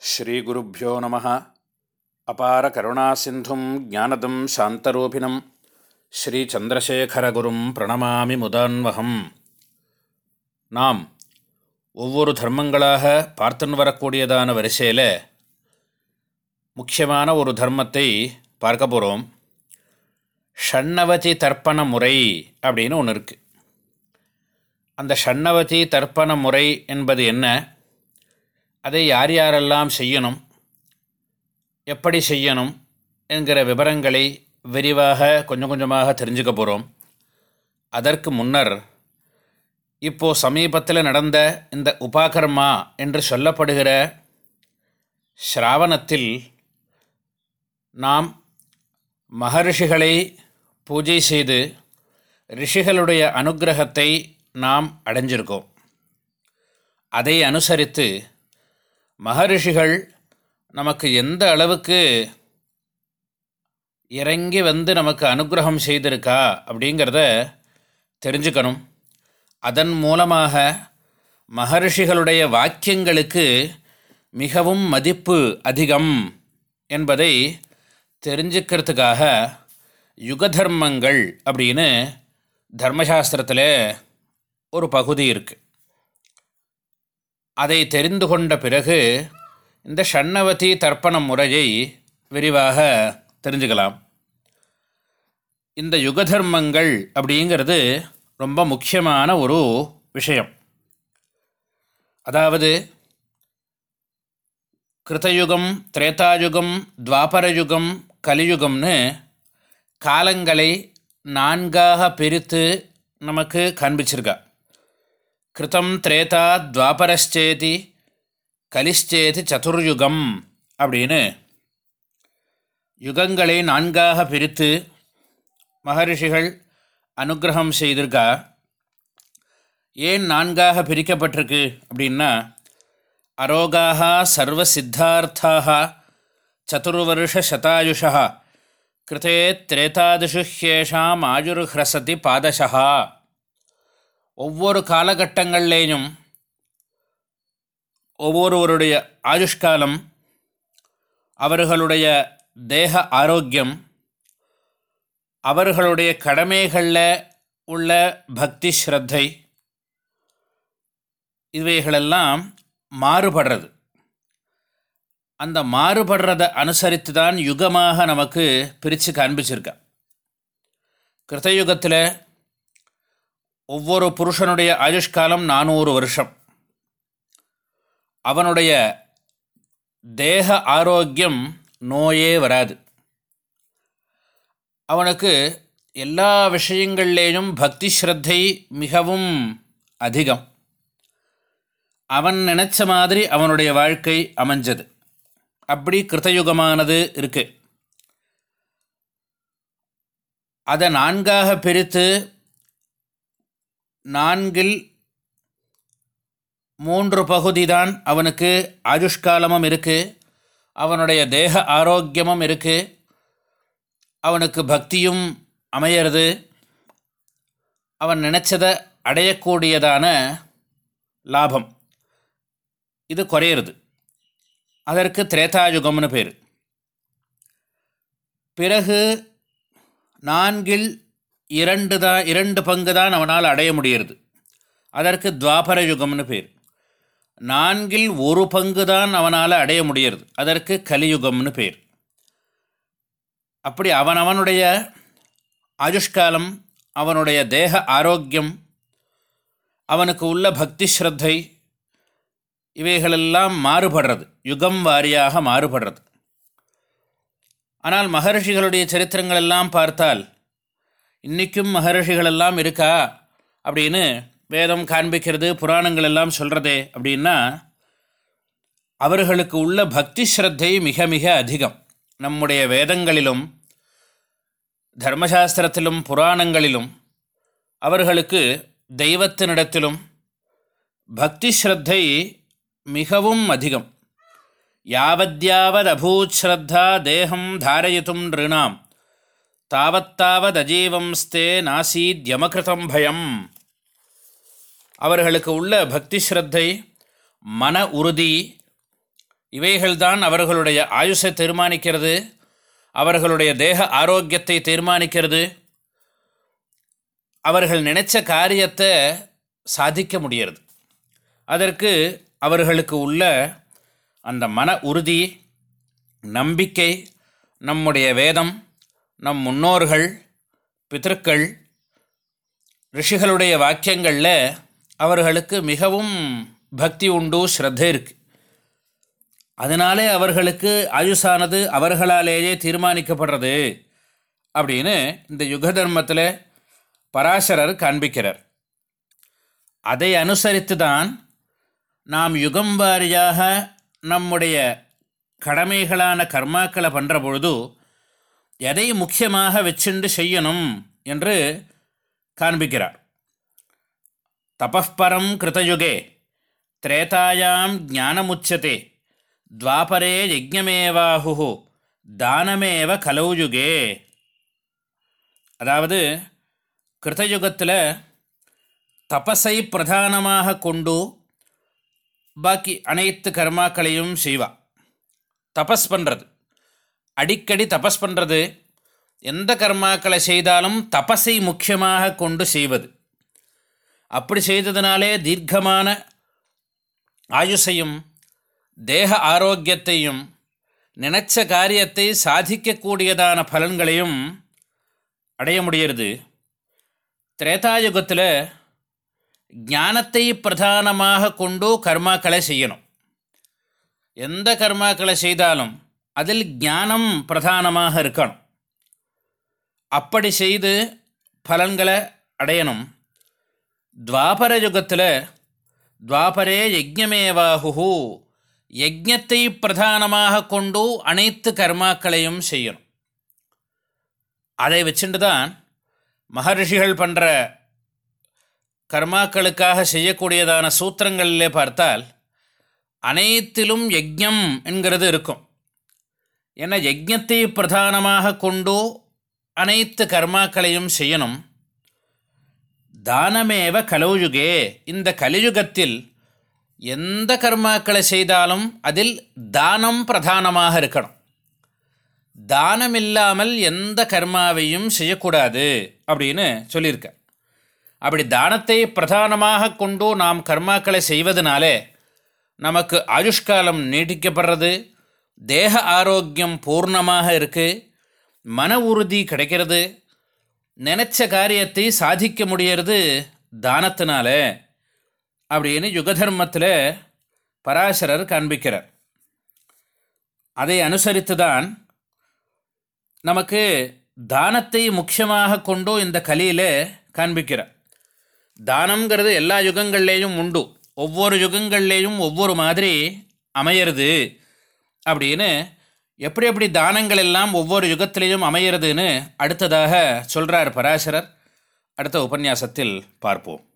ஸ்ரீகுருப்போ நம. அபார கருணா சிந்தும் ஜானதம் சாந்தரூபிணம். ஸ்ரீச்சந்திரசேகரகுரும் பிரணமாமி முதான்வகம். நாம் ஒவ்வொரு தர்மங்களாக பார்த்துன்னு வரக்கூடியதான வரிசையில் முக்கியமான ஒரு தர்மத்தை பார்க்க போகிறோம் ஷண்ணவதி தர்ப்பண முறை அப்படின்னு ஒன்று இருக்குது அந்த ஷண்ணவதி தர்ப்பண முறை என்பது என்ன? அதை யார் யாரெல்லாம் செய்யணும் எப்படி செய்யணும் என்கிற விவரங்களை விரிவாக கொஞ்சம் கொஞ்சமாக தெரிஞ்சுக்க போகிறோம் அதற்கு முன்னர் இப்போது சமீபத்தில் நடந்த இந்த உபாகர்மா என்று சொல்லப்படுகிற ஸ்ராவணத்தில் நாம் மகர்ஷிகளை பூஜை செய்து ரிஷிகளுடைய அனுகிரகத்தை நாம் அடைஞ்சிருக்கோம். அதை அனுசரித்து மகரிஷிகள் நமக்கு எந்த அளவுக்கு இறங்கி வந்து நமக்கு அனுகிரகம் செய்திருக்கா அப்படிங்கிறத தெரிஞ்சுக்கணும். அதன் மூலமாக மகரிஷிகளுடைய வாக்கியங்களுக்கு மிகவும் மதிப்பு அதிகம் என்பதை தெரிஞ்சுக்கிறதுக்காக யுகதர்மங்கள் அப்படின்னு தர்மசாஸ்திரத்தில் ஒரு பகுதி இருக்குது அதை தெரிந்து கொண்ட பிறகு இந்த ஷண்ணவதி தர்ப்பண முறையை விரிவாக தெரிஞ்சுக்கலாம். இந்த யுகதர்மங்கள் அப்படிங்கிறது ரொம்ப முக்கியமான ஒரு விஷயம். அதாவது கிருத்தயுகம் திரேதாயுகம் துவாபரயுகம் கலியுகம்னு காலங்களை நான்காக பிரித்து நமக்கு காண்பிச்சிருக்கா. கிருத்தம் திரேதா துவாபரஸ்சேதி கலிஷ்சேதி சதுர்யுகம் அப்படின்னு யுகங்களை நான்காக பிரித்து மகரிஷிகள் அனுகிரகம் செய்திருக்கா? ஏன் நான்காக பிரிக்கப்பட்டிருக்கு அப்படின்னா அரோகாக சர்வ சித்தார்த்தாக சதுர்வருஷ சதாயுஷா கிருத்தே திரேதாதிஷு ஹேஷாம் ஆயுர்ஹ்ரசதி பாதசா ஒவ்வொரு காலகட்டங்கள்லேயும் ஒவ்வொருவருடைய ஆயுஷ்காலம் அவர்களுடைய தேக ஆரோக்கியம் அவர்களுடைய கடமைகளில் உள்ள பக்தி ஸ்ரத்தை இவைகளெல்லாம் மாறுபடுறது. அந்த மாறுபடுறதை அனுசரித்து தான் யுகமாக நமக்கு பிரித்து காண்பிச்சிருக்கா கிருத்தயுகத்தில் ஒவ்வொரு புருஷனுடைய ஆயுஷ்காலம் நானூறு வருஷம். அவனுடைய தேக ஆரோக்கியம் நோயே வராது. அவனுக்கு எல்லா விஷயங்கள்லேயும் பக்தி ஸ்ரத்தை மிகவும் அதிகம். அவன் நினச்ச மாதிரி அவனுடைய வாழ்க்கை அமைஞ்சது. அப்படி கிருத்தயுகமானது இருக்குது அதை நான்காக பிரித்து நான்கில் மூன்று பகுதி தான் அவனுக்கு ஆயுஷ்காலமும் இருக்குது அவனுடைய தேக ஆரோக்கியமும் இருக்குது அவனுக்கு பக்தியும் அமையிறது. அவன் நினச்சதை அடையக்கூடியதான லாபம். இது குறையிறது. அதற்கு திரேதாயுகம்னு பேர். பிறகு நான்கில் இரண்டு தான் இரண்டு பங்கு தான் அவனால் அடைய முடிகிறது அதற்கு துவாபர யுகம்னு பேர். நான்கில் ஒரு பங்கு தான் அவனால் அடைய முடிகிறது அதற்கு கலியுகம்னு பேர். அப்படி அவனவனுடைய ஆயுஷ்காலம் அவனுடைய தேக ஆரோக்கியம் அவனுக்கு உள்ள பக்தி ஸ்ரத்தை இவைகளெல்லாம் மாறுபடுறது. யுகம் வாரியாக மாறுபடுறது. ஆனால் மகர்ஷிகளுடைய சரித்திரங்கள் எல்லாம் பார்த்தால் இன்றைக்கும் மகர்ஷிகளெல்லாம் இருக்கா? அப்படின்னு வேதம் காண்பிக்கிறது புராணங்கள் எல்லாம் சொல்கிறதே அப்படின்னா அவர்களுக்கு உள்ள பக்தி ஸ்ரத்தை மிக மிக அதிகம். நம்முடைய வேதங்களிலும் தர்மசாஸ்திரத்திலும் புராணங்களிலும் அவர்களுக்கு தெய்வத்தினிடத்திலும் பக்தி ஸ்ரத்தை மிகவும் அதிகம். யாவத்யாவத் அபூத் ஸ்ரத்தா தேகம் தாரயித்தும் நிருணாம் தாவத்தாவதஜீவம்ஸ்தே நாசீத் யமகிருதம் பயம். அவர்களுக்கு உள்ள பக்தி ஸ்ரத்தை மன உறுதி இவைகள்தான் அவர்களுடைய ஆயுஷை தீர்மானிக்கிறது அவர்களுடைய தேக ஆரோக்கியத்தை தீர்மானிக்கிறது. அவர்கள் நினைச்ச காரியத்தை சாதிக்க முடியறது. அதற்கு அவர்களுக்கு உள்ள அந்த மன உறுதி நம்பிக்கை நம்முடைய வேதம் நம் முன்னோர்கள் பிதற்கள் ரிஷிகளுடைய வாக்கியங்களில் அவர்களுக்கு மிகவும் பக்தி உண்டு ஸ்ரத்தை இருக்கு. அதனாலே அவர்களுக்கு ஆயுஷானது அவர்களாலேயே தீர்மானிக்கப்படுறது அப்படின்னு இந்த யுக தர்மத்தில் பராசரர் காண்பிக்கிறார். அதை அனுசரித்து தான் நாம் யுகம் வாரியாக நம்முடைய கடமைகளான கர்மாக்களை பண்ணுற பொழுது எதை முக்கியமாக வச்சுண்டு செய்யணும் என்று காண்பிக்கிறார். தபப்பரம் கிருதயுகே திரேதாயாம் ஜானமுச்சதே துவாபரே யஜ்ஞமேவாஹு தானமேவ கலௌயுகே. அதாவது கிருதயுகத்தில் தபஸை பிரதானமாக கொண்டு பாக்கி அனைத்து கர்மாக்களையும் செய்வா. தபஸ் பண்ணுறது அடிக்கடி தபஸ் பண்ணுறது எந்த கர்மாக்களை செய்தாலும் தபஸை முக்கியமாக கொண்டு செய்வது. அப்படி செய்ததுனாலே தீர்க்கமான ஆயுஷையும் தேக ஆரோக்கியத்தையும் நினைச்ச காரியத்தை சாதிக்கக்கூடியதான பலன்களையும் அடைய முடிகிறது திரேதாயுகத்தில் ஞானத்தை பிரதானமாக கொண்டு கர்மாக்களை செய்யணும். எந்த கர்மாக்களை செய்தாலும் அதில் ஞானம் பிரதானமாக இருக்கணும். அப்படி செய்து பலன்களை அடையணும். துவாபர யுகத்தில் துவாபரே யஜ்யமேவாகு யஜ்ஞத்தை பிரதானமாக கொண்டு அனைத்து கர்மாக்களையும் செய்யணும். அதை வச்சுட்டு தான் மகர்ஷிகள் பண்ணுற கர்மாக்களுக்காக செய்யக்கூடியதான சூத்திரங்களிலே பார்த்தால் அனைத்திலும் யஜ்ஞம் என்கிறது இருக்கும். ஏன்னா யஜ்யத்தை பிரதானமாக கொண்டு அனைத்து கர்மாக்களையும் செய்யணும். தானமேவ கலோயுகே. இந்த கலியுகத்தில் எந்த கர்மாக்களை செய்தாலும் அதில் தானம் பிரதானமாக இருக்கணும். தானம் இல்லாமல் எந்த கர்மாவையும் செய்யக்கூடாது அப்படின்னு சொல்லியிருக்க. அப்படி தானத்தை பிரதானமாக கொண்டு நாம் கர்மாக்களை செய்வதனாலே நமக்கு ஆயுஷ்காலம் நீட்டிக்கப்படுறது தேக ஆரோக்கியம் பூர்ணமாக இருக்குது மன உறுதி கிடைக்கிறது. நினச்ச காரியத்தை சாதிக்க முடியறது தானத்தினால அப்படின்னு யுகதர்மத்தில் பராசரர் காண்பிக்கிறார். அதை அனுசரித்து தான் நமக்கு தானத்தை முக்கியமாக கொண்டு இந்த கலியில் காண்பிக்கிறார். தானங்கிறது எல்லா யுகங்கள்லேயும் உண்டு. ஒவ்வொரு யுகங்கள்லேயும் ஒவ்வொரு மாதிரி அமையிறது. அப்படின்னு எப்படி எப்படி தானங்கள் எல்லாம் ஒவ்வொரு யுகத்திலையும் அமையிறதுன்னு அடுத்ததாக சொல்கிறார் பராசரர். அடுத்த உபன்யாசத்தில் பார்ப்போம்.